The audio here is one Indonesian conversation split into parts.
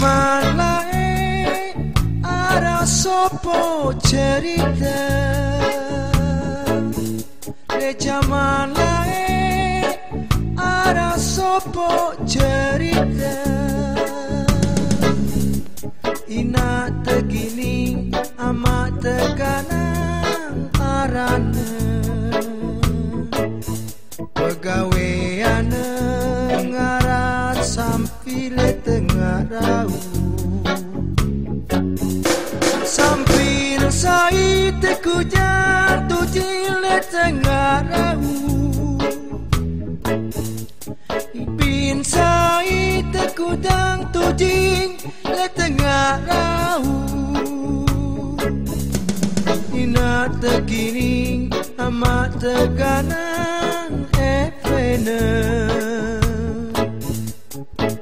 Malae ara sopo cerita le jamalae ara sopo cerita teku jatuh jile tengah rau Ipin sai teku dang tujing le tengah rau Ina tegining amat teganan efena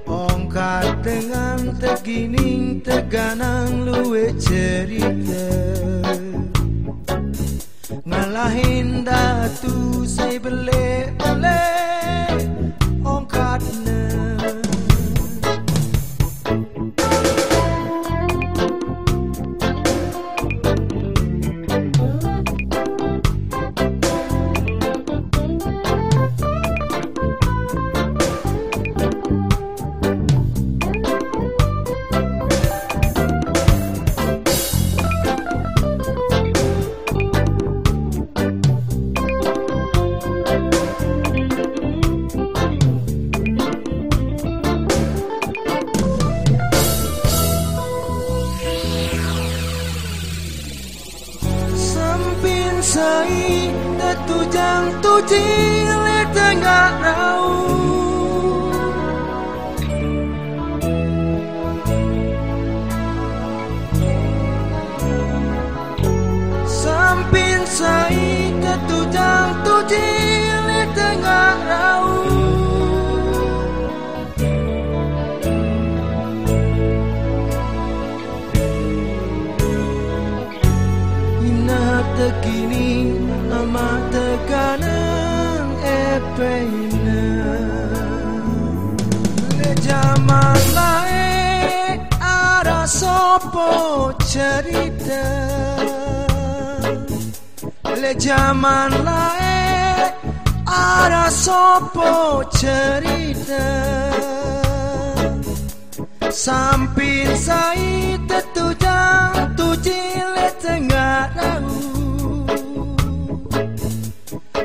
Ongkat dengan tegining teganang luwe cerita Ngalahin datu say bele Sai jang tu jile tengah rau Sampin sai Datu jang tu jile tekini ama teganang epeina Le zaman lae sopo cerita Le lae ara sopo cerita Sampin sai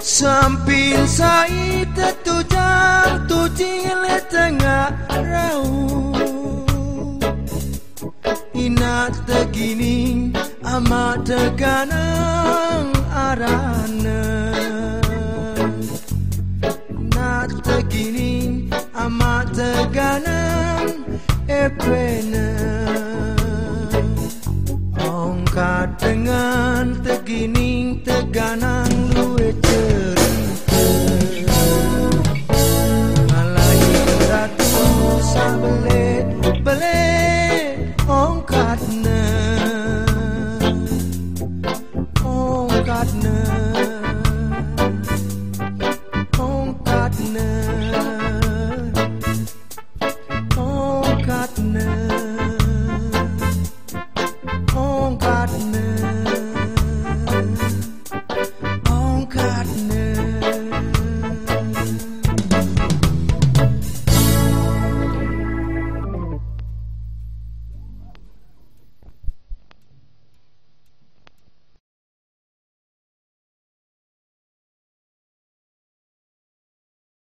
Sampin sai tetujang tu jile tengah rau Ina tegining amat teganang arana. Na tegining amat teganang epena